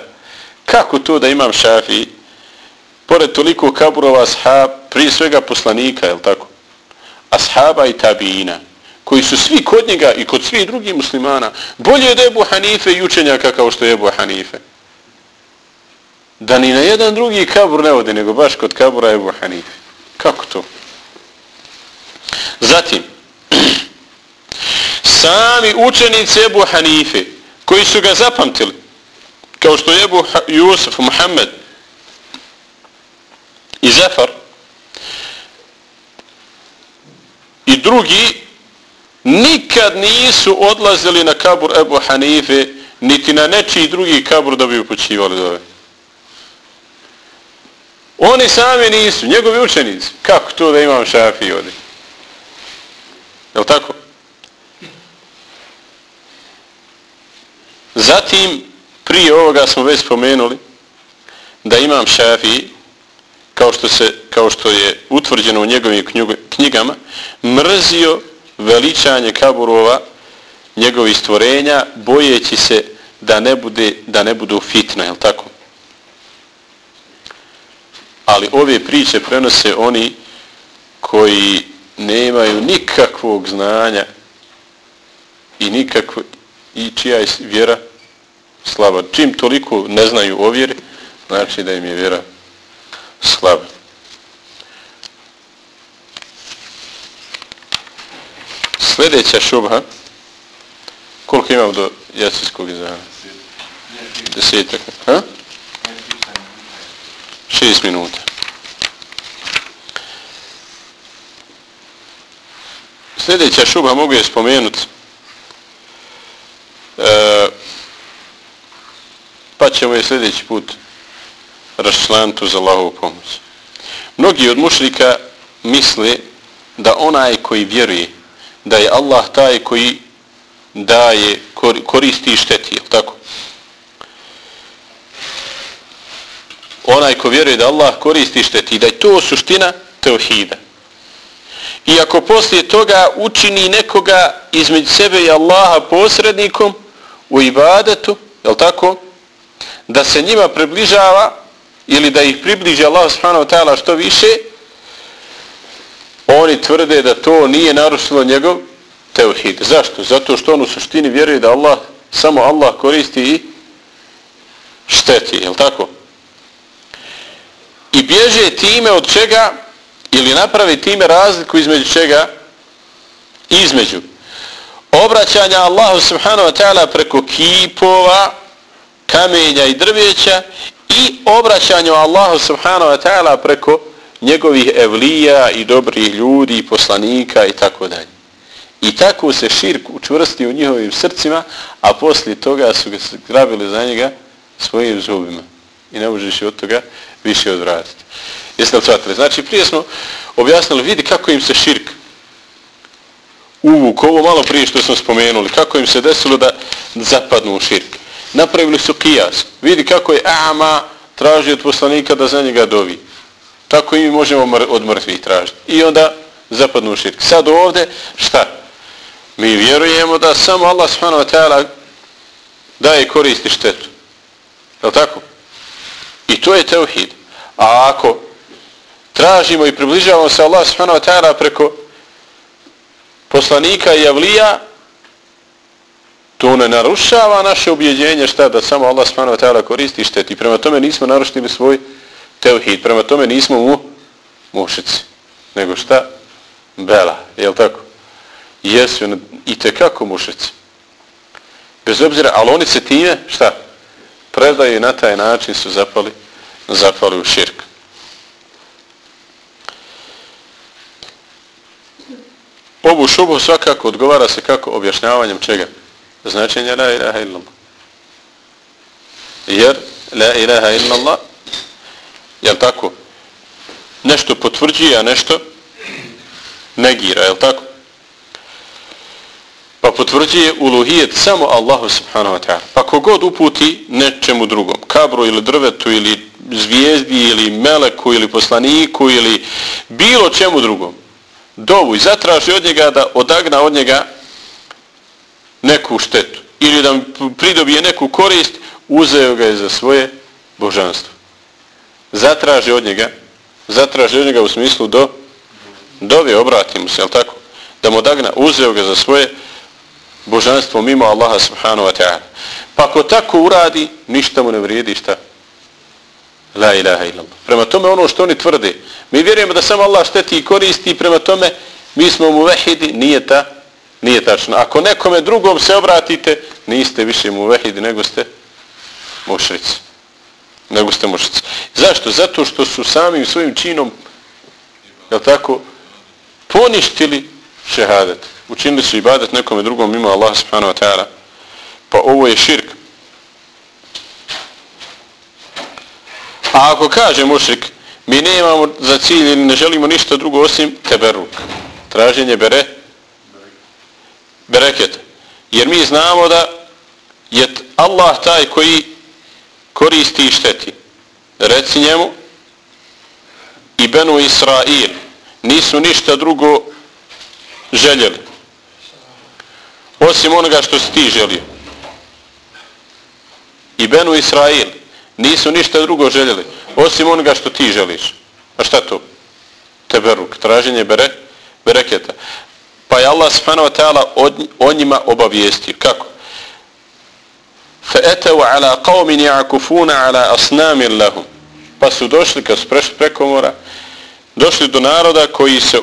Kako to da imam šafi, pored toliko kaburova ashab, prije svega poslanika, je tako? Ashaba i tabiina koji su svi kod njega i kod svih drugih muslimana, bolje od Ebu Hanife i učenjaka kao što je Ebu Hanife. Da ni na jedan drugi kabur ne ode, nego baš kod kabura Ebu Hanife. Kako to? Zatim, [clears throat] sami učenici Ebu Hanife, koji su ga zapamtili, kao što je Ebu Jusuf, Muhammed i Zafar, i drugi nikad nisu odlazili na kabur Ebu Hanife niti na nečiji drugi kabur da bi upućivali dove. Oni sami nisu, njegovi učenici. Kako to da imam šafi ovdje? Je li tako? Zatim, prije ovoga smo već spomenuli da imam šafi kao što, se, kao što je utvrđeno u njegovim knjigama, mrzio veličanje kaburova njegovih stvorenja, bojeći se da ne, bude, da ne budu fitna, je tako? Ali ove priče prenose oni koji nemaju nikakvog znanja i nikakvo, i čija je vjera slaba. Čim toliko ne znaju o vjeri, znači da im je vjera slaba. Sljedeća šubha, koliko imam do jacijskog izana? Desetak. Ha? Šest minuta. Sljedeća šubha mogu je spomenuti. E, pa ćemo je sljedeći put raščlantu za Allahovu pomoć. Mnogi od mušlika misle da onaj koji vjeruje da je Allah taj koji daje, koristi i šteti, je tako? Onaj ko vjeruje da Allah koristi i šteti, da je to suština teohida. I ako poslije toga učini nekoga između sebe i Allaha posrednikom u ibadetu, je tako? Da se njima približava ili da ih približi Allah subhanahu wa ta'ala što više, oni tvrde da to nije narušilo njegov teuhid. Zašto? Zato što on u suštini vjeruje da Allah, samo Allah koristi i šteti, je tako? I bježe time od čega, ili napravi time razliku između čega, između obraćanja Allahu subhanahu wa ta'ala preko kipova, kamenja i drveća i obraćanju Allahu subhanahu wa ta'ala preko njegovih evlija i dobrih ljudi i poslanika i tako dalje. I tako se širk učvrstio u njihovim srcima, a poslije toga su ga grabili za njega svojim zubima. I ne možeš od toga više odvratiti. Jeste li shvatili? Znači, prije smo objasnili, vidi kako im se širk uvuk, ovo malo prije što smo spomenuli, kako im se desilo da zapadnu u širk napravili su kijas. Vidi kako je Ama traži od poslanika da za njega dovi. Tako i mi možemo od mrtvih tražiti. I onda zapadnu u širk. Sad ovdje, šta? Mi vjerujemo da samo Allah subhanahu wa ta'ala daje koristi štetu. Je tako? I to je teuhid. A ako tražimo i približavamo se Allah subhanahu wa ta'ala preko poslanika i javlija, to ne narušava naše objeđenje šta da samo Allah subhanahu wa ta'ala koristi šteti. Prema tome nismo narušili svoj teuhid. Prema tome nismo mu mušici. Nego šta? Bela. Je li tako? Jesu i tekako mušici. Bez obzira, ali oni se time, šta? Predaju i na taj način su zapali, zapali u širk. Ovu šubu svakako odgovara se kako objašnjavanjem čega? značenja la ilaha illallah. Jer la ilaha illallah Jel tako? Nešto potvrđuje, a nešto negira, jel tako? Pa potvrđuje uluhijet samo Allahu subhanahu wa ta'ala. Pa kogod uputi nečemu drugom, kabru ili drvetu ili zvijezdi ili meleku ili poslaniku ili bilo čemu drugom, dovu i zatraži od njega da odagna od njega neku štetu ili da pridobije neku korist, uzeo ga je za svoje božanstvo. Zatraži od njega, zatraži od njega u smislu do dove, obrati mu se, jel tako? Da mu dagna, uzeo ga za svoje božanstvo mimo Allaha subhanahu wa ta'ala. Pa ako tako uradi, ništa mu ne vrijedi šta? La ilaha illallah. Prema tome ono što oni tvrde, mi vjerujemo da samo Allah šteti i koristi, prema tome mi smo mu vehidi, nije ta Nije tačno. Ako nekome drugom se obratite, niste više mu vehidi, nego ste mušrici. Nego ste mušici. Zašto? Zato što su samim svojim činom, je tako, poništili šehadet. Učinili su ibadet nekome drugom mimo Allah subhanahu wa ta'ala. Pa ovo je širk. A ako kaže mušrik, mi nemamo za cilj ili ne želimo ništa drugo osim teberuk. Traženje bere, bereket. Jer mi znamo da je Allah taj koji koristi i šteti. Reci njemu i Benu Israil nisu ništa drugo željeli. Osim onoga što si ti želio. I Benu Israil nisu ništa drugo željeli. Osim onoga što ti želiš. A šta to? Teberuk, traženje bere, bereketa. Pa je Allah subhanahu wa ta'ala o njima obavijestio. Kako? فَأَتَوْ عَلَى قَوْمٍ يَعْكُفُونَ عَلَى أَصْنَامٍ لَهُمْ Pa su došli, kad su prešli preko mora, došli do naroda koji se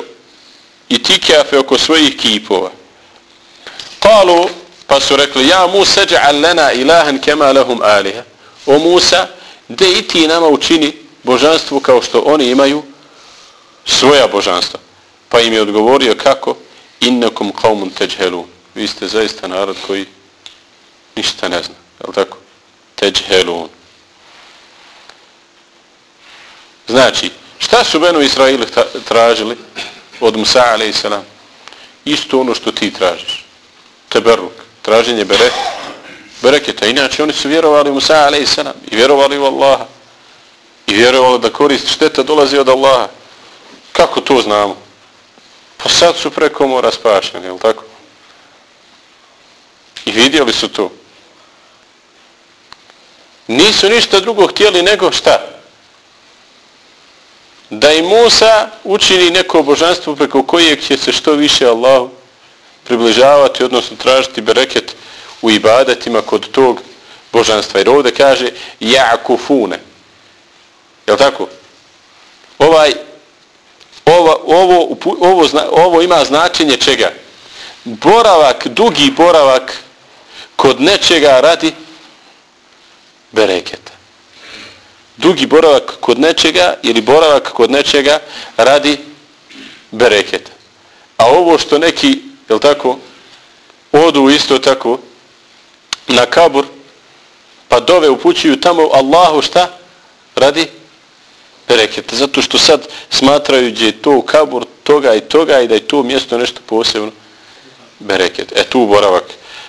i tikafe oko svojih kipova. Kalu, pa su rekli, ja Musa ja'al lana ilahan kema lahum aliha. O Musa, de i ti nama učini božanstvo kao što oni imaju svoja božanstva. Pa im je odgovorio kako? Innakum qawmun teđhelun. Vi ste zaista narod koji ništa ne zna. Je li tako? Teđhelun. Znači, šta su Benu Israili tražili od Musa a.s. Isto ono što ti tražiš. Teberluk, Traženje bere, bereketa. Inače, oni su vjerovali u Musa a.s. I vjerovali u Allaha. I vjerovali da korist šteta dolazi od Allaha. Kako to znamo? Pa sad su preko mora spašeni, je li tako? I vidjeli su to. Nisu ništa drugo htjeli nego šta? Da i Musa učini neko božanstvo preko kojeg će se što više Allahu približavati, odnosno tražiti bereket u ibadatima kod tog božanstva. Jer ovdje kaže jakufune. Je tako? Ovaj, ovo, ovo, ovo, ovo ima značenje čega? Boravak, dugi boravak kod nečega radi bereketa. Dugi boravak kod nečega ili boravak kod nečega radi bereketa. A ovo što neki, je tako, odu isto tako na kabur, pa dove upućuju tamo Allahu šta? Radi bereketa. Zato što sad smatraju gdje je to kabur toga i toga i da je to mjesto nešto posebno bereket. E tu boravak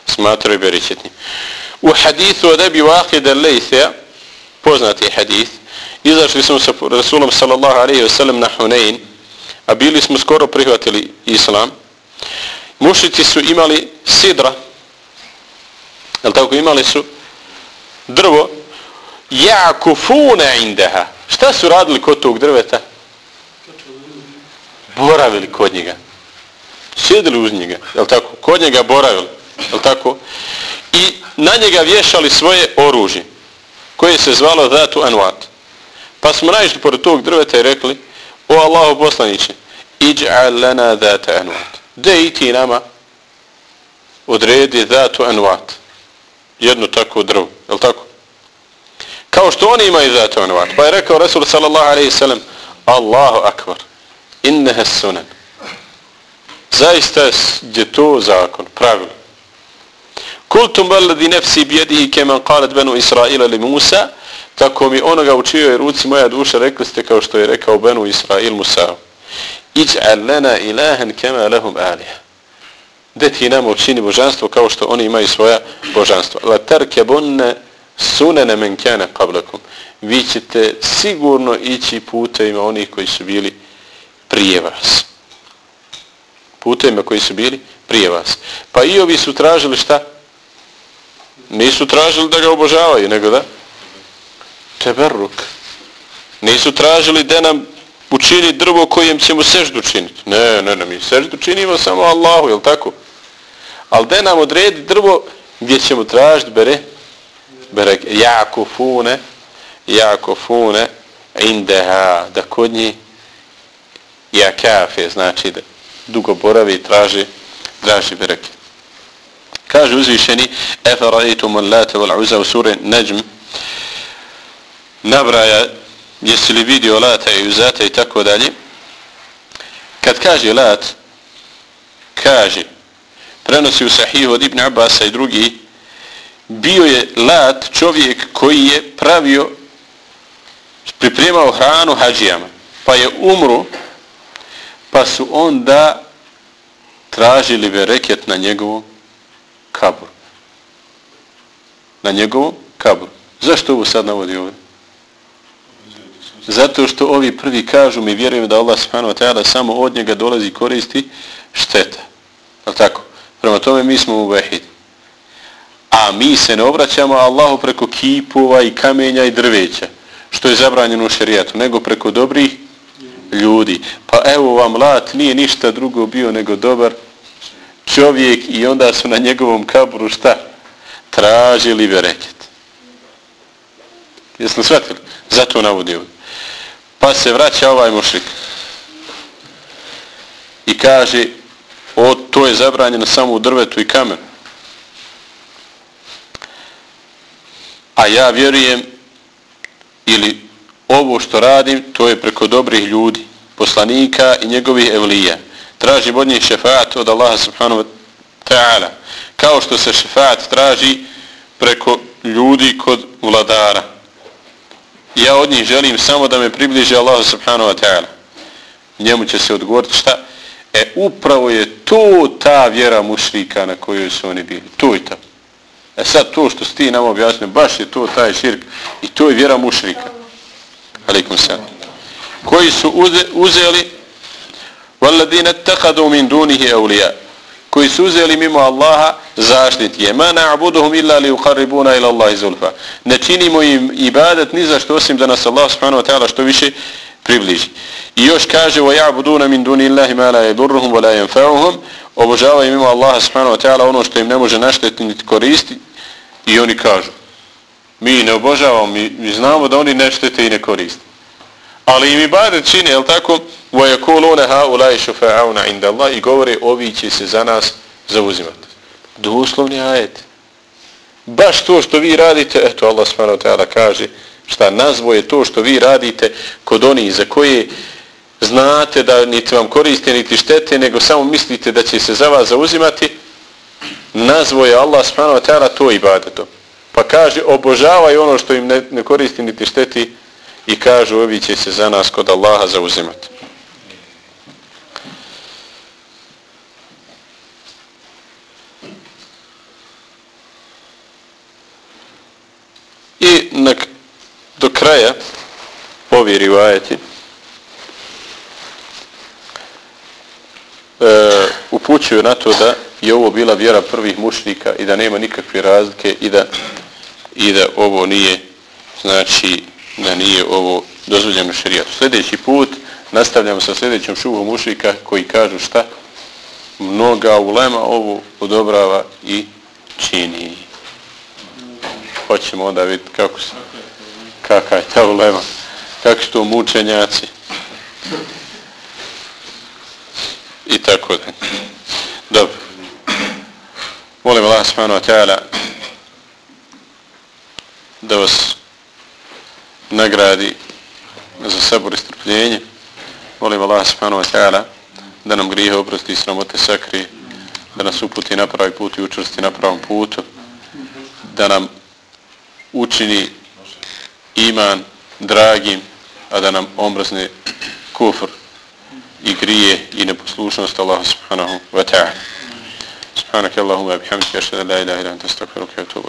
smatraju bereketnim. U hadithu od Ebi Waqid al-Laythija, poznati hadith, izašli smo sa Rasulom sallallahu alaihi wa sallam na Hunain, a bili smo skoro prihvatili islam. Mušici su imali sidra, jel tako imali su drvo, jakufune indeha. Šta su radili kod tog drveta? Boravili kod njega. Sjedili uz njega, jel tako? Kod njega boravili, jel tako? I na njega vješali svoje oružje, koje se zvalo Zatu Anuat. Pa smo naišli pored tog drveta i rekli, o Allahu poslaniće, iđa'al lana Zatu Anuat. De i ti nama odredi Zatu Anuat. Jedno tako drvo, je tako? Kao što oni imaju Zatu Anuat. Pa je rekao Resul sallallahu alaihi sallam, Allahu akbar, inneha sunan. Zaista je to zakon, pravilo. Kultum valadi nefsi bjedihi keman qalat benu Israila li Musa, tako mi onoga u čijoj ruci moja duša rekli ste kao što je rekao benu Israil Musa. Iđ'al lana ilahan kema lahum alih. De ti nam učini božanstvo kao što oni imaju svoja božanstva. La tarke bunne sunene men kane qablakum. Vi ćete sigurno ići putevima onih koji su bili prije vas. Putevima koji su bili prije vas. Pa i ovi su tražili šta? Nisu tražili da ga obožavaju, nego da? Teberruk. Nisu tražili da nam učini drvo kojem ćemo seždu činiti. Ne, ne, ne, mi seždu činimo samo Allahu, jel tako? Ali da nam odredi drvo gdje ćemo tražiti, bere, bere, jako fune, jako fune, indeha, da kod njih, ja kafe, znači da dugo boravi i traži, traži bereke. Kaže uzvišeni Eferaitum al-lata wal-uza u suri Najm nabraja jesi li vidio lata i uzata i tako dalje. Kad kaže lat kaže, prenosi u sahih od Ibn Abbas i drugi, bio je lat čovjek koji je pravio, pripremao hranu hađijama, pa je umru, pa su onda tražili bereket na njegovom kabur. Na njegovom kaburu. Zašto ovo sad navodi ovdje? Zato što ovi prvi kažu mi vjerujem da Allah subhanahu wa ta'ala samo od njega dolazi koristi šteta. Ali tako? Prema tome mi smo u vehidi. A mi se ne obraćamo Allahu preko kipova i kamenja i drveća, što je zabranjeno u šerijatu, nego preko dobrih ljudi. Pa evo vam lat nije ništa drugo bio nego dobar čovjek i onda su na njegovom kaburu šta? Tražili bereket. Jesmo shvatili? Zato navodi ovdje. Pa se vraća ovaj mušrik. I kaže, o, to je zabranjeno samo u drvetu i kamenu. A ja vjerujem, ili ovo što radim, to je preko dobrih ljudi, poslanika i njegovih evlija. Tražim od njih šefaat od Allaha subhanahu wa ta'ala. Kao što se šefaat traži preko ljudi kod vladara. Ja od njih želim samo da me približe Allah subhanahu wa ta'ala. Njemu će se odgovoriti šta? E upravo je to ta vjera mušrika na kojoj su oni bili. To je ta. E sad to što ti nam objasnio, baš je to taj širk i to je vjera mušrika. Alikum sallam. Koji su uze, uzeli وَالَّذِينَ اتَّقَدُوا مِنْ دُونِهِ أَوْلِيَا koji su uzeli mimo Allaha zaštitje. Ma na'buduhum illa li uqarribuna ila Allahi zulfa. Ne činimo im ibadat ni za što osim da nas Allah subhanahu wa ta'ala što više približi. I još kaže wa ya'buduna min duni Allahi ma la yadurruhum wa la yanfa'uhum. Obožavaju mimo Allaha subhanahu wa ta'ala ono što im ne može naštetiti niti koristiti. I oni kažu mi ne obožavamo, mi, mi znamo da oni ne štete i ne koriste. Ali im ibadet čini, je li tako? وَيَكُولُونَ هَا أُولَاءِ شُفَعَوْنَ عِنْدَ اللَّهِ I govore, ovi će se za nas zauzimati. Doslovni ajet. Baš to što vi radite, eto Allah subhanahu ta'ala kaže, šta nazvo je to što vi radite kod onih za koje znate da niti vam koriste, niti štete, nego samo mislite da će se za vas zauzimati, nazvo je Allah subhanahu ta'ala to ibadetom. Pa kaže, obožavaj ono što im ne, ne koristi, niti šteti, i kažu, ovi će se za nas kod Allaha zauzimati. I na, do kraja ovi rivajeti e, upućuju na to da je ovo bila vjera prvih mušnika i da nema nikakve razlike i da, i da ovo nije znači da nije ovo dozvoljeno šerijatu. Sljedeći put nastavljamo sa sljedećom šubom mušnika koji kažu šta mnoga ulema ovo odobrava i čini hoćemo onda vidjeti kako se, kakva je ta ulema, kako su to mučenjaci. I tako da. Dobro. Molim Allah subhanahu wa ta'ala da vas nagradi za sabor i strpljenje. Molim Allah subhanahu wa ta'ala da nam grije oprosti i sramote sakri, da nas uputi na pravi put i učvrsti na pravom putu, da nam učini iman dragim, a da nam omrzne kufr i grije i neposlušnost Allah subhanahu wa ta'ala. Subhanak Allahumma bihamdika ashhadu an la ilaha illa anta astaghfiruka wa atubu